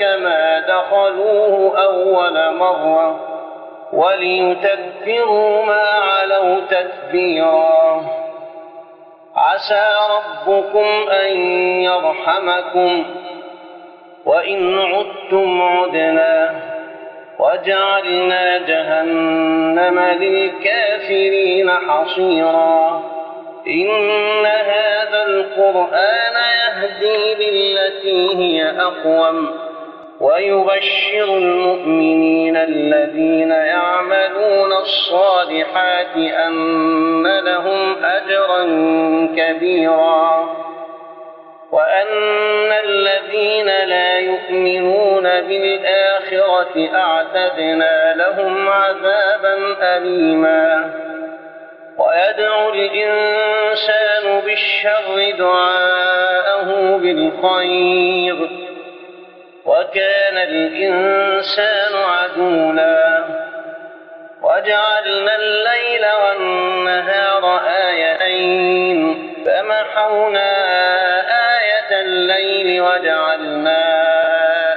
كما دخلوه أول مرة وليتبروا ما علوا تتبيرا عسى ربكم أن يرحمكم. وإن عدتم عدنا وجعلنا جهنم للكافرين حصيرا. إن هذا القرآن يهدي للتي هي أقوم ويبشر المؤمنين الذين يعملون الصالحات أن لهم أجرا كبيرا وأن الذين لا يؤمنون بالآخرة أعتدنا لهم عذابا أليما ويدعو الإنسان بالشر دعاءه بالخير. وكان الإنسان عدولا وجعلنا الليل والنهار آيتين. فمحونا الليل وجعلنا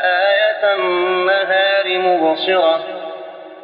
آية النهار مبصرة.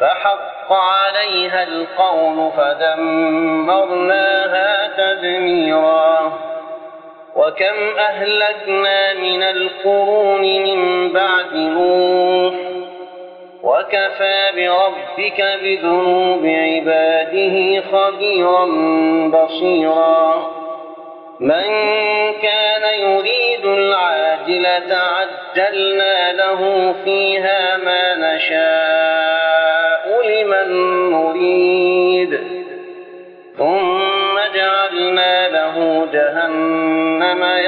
فحق عليها القول فدمرناها تدميرا. وكم أهلكنا من القرون من بعد نوح. وكفى بربك بذنوب عباده خبيرا بصيرا. من كان يريد العاجلة عجلنا له فيها ما نشاء.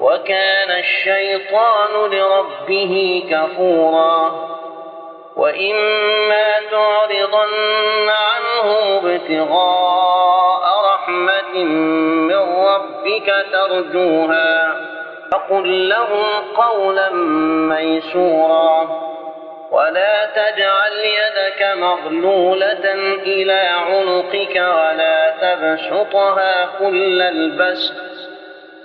وكان الشيطان لربه كفورا وإما تعرضن عنه ابتغاء رحمة من ربك ترجوها فقل لهم قولا ميسورا ولا تجعل يدك مغلولة إلى عنقك ولا تبسطها كل البسط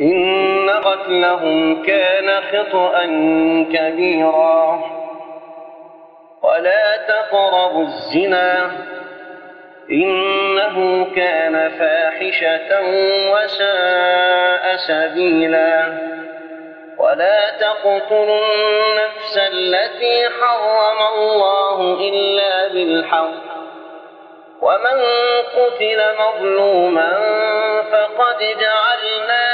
إن قتلهم كان خطأ كبيرا. ولا تقربوا الزنا إنه كان فاحشة وساء سبيلا. ولا تقتلوا النفس التي حرم الله إلا بالحق. ومن قتل مظلوما فقد جعلنا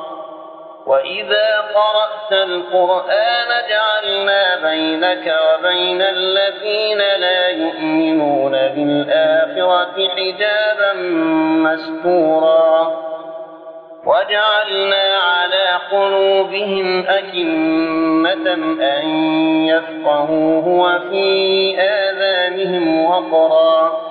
وإذا قرأت القرآن جعلنا بينك وبين الذين لا يؤمنون بالآخرة حجابا مستورا وجعلنا على قلوبهم أكمة أن يفقهوه وفي آذانهم وقرا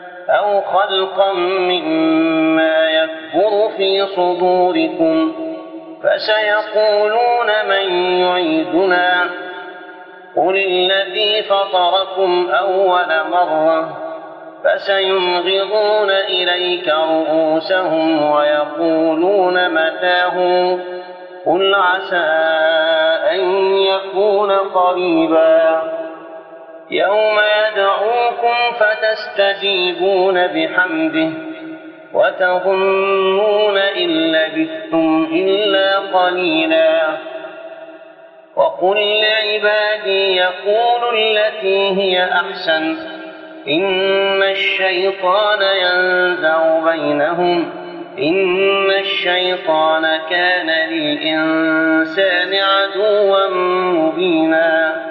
أو خلقا مما يكبر في صدوركم فسيقولون من يعيدنا قل الذي فطركم أول مرة فسينغضون إليك رؤوسهم ويقولون متاه قل عسى أن يكون قريبا يوم يدعوكم فتستجيبون بحمده وتظنون إن لبثتم إلا قليلا. وقل لعبادي يقولوا التي هي أحسن إن الشيطان ينزع بينهم إن الشيطان كان للإنسان عدوا مبينا.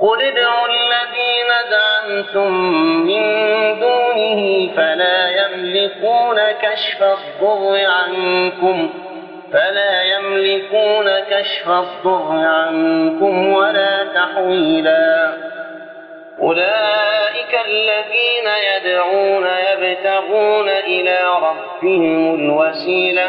قل ادعوا الذين زعمتم من دونه فلا يملكون كشف الضر عنكم فلا يملكون كشف الضر عنكم ولا تحويلا أولئك الذين يدعون يبتغون إلى ربهم الوسيلة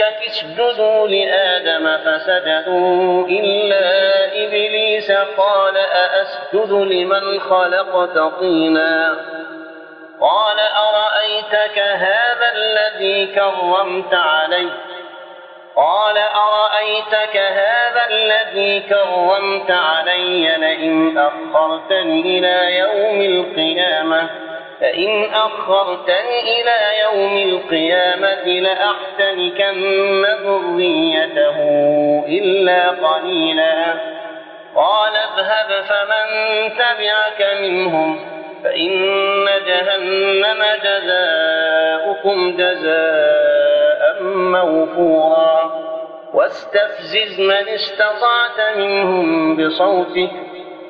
اسجدوا لآدم فسجدوا إلا إبليس قال أأسجد لمن خلقت طينا قال أرأيتك هذا الذي كرمت عليه قال أرأيتك هذا الذي كرمت علي لئن أخرتني إلى يوم القيامة فإن أخرتني إلى يوم القيامة لأحتنكن ذريته إلا قليلا. قال اذهب فمن تبعك منهم فإن جهنم جزاؤكم جزاء موفورا. واستفزز من استطعت منهم بصوتك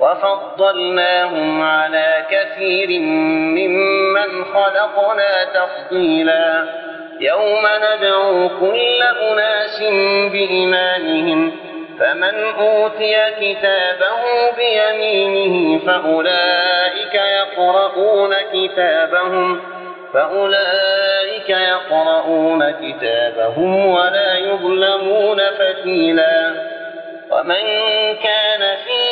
وفضلناهم على كثير ممن خلقنا تفضيلا. يوم ندعو كل أناس بإيمانهم فمن أوتي كتابه بيمينه فأولئك يقرؤون كتابهم فأولئك يقرؤون كتابهم ولا يظلمون فتيلا. ومن كان في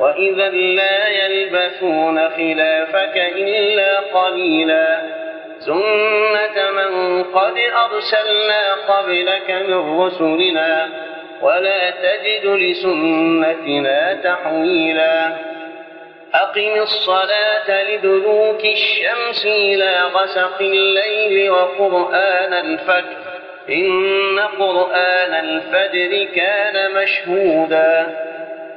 وإذا لا يلبثون خلافك إلا قليلا سنة من قد أرسلنا قبلك من رسلنا ولا تجد لسنتنا تحويلا أقم الصلاة لدلوك الشمس إلى غسق الليل وقرآن الفجر إن قرآن الفجر كان مشهودا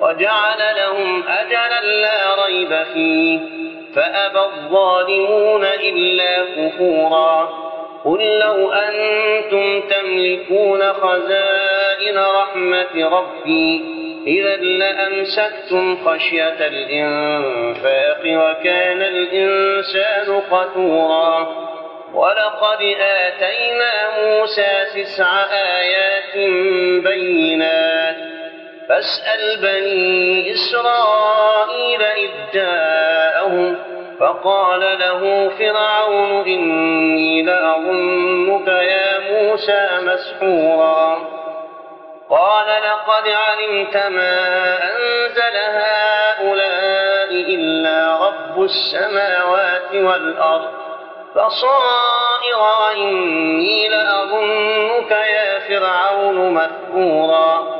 وجعل لهم أجلا لا ريب فيه. فأبى الظالمون إلا كفورا. قل لو أنتم تملكون خزائن رحمة ربي إذا لأمسكتم خشية الإنفاق وكان الإنسان قتورا. ولقد آتينا موسى تسع آيات بينات. فاسأل بني إسرائيل إذ جاءهم فقال له فرعون إني لأظنك يا موسى مسحورا. قال لقد علمت ما أنزل هؤلاء إلا رب السماوات والأرض فصائر وإني لأظنك يا فرعون مثبورا.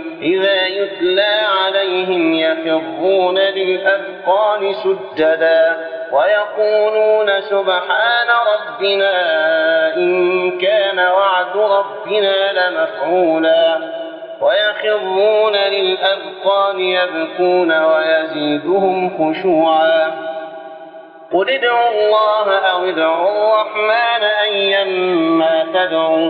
إذا يتلى عليهم يخرون للأذقان سجدا ويقولون سبحان ربنا إن كان وعد ربنا لمفعولا ويخرون للأذقان يبكون ويزيدهم خشوعا قل ادعوا الله أو ادعوا الرحمن أيما تدعوا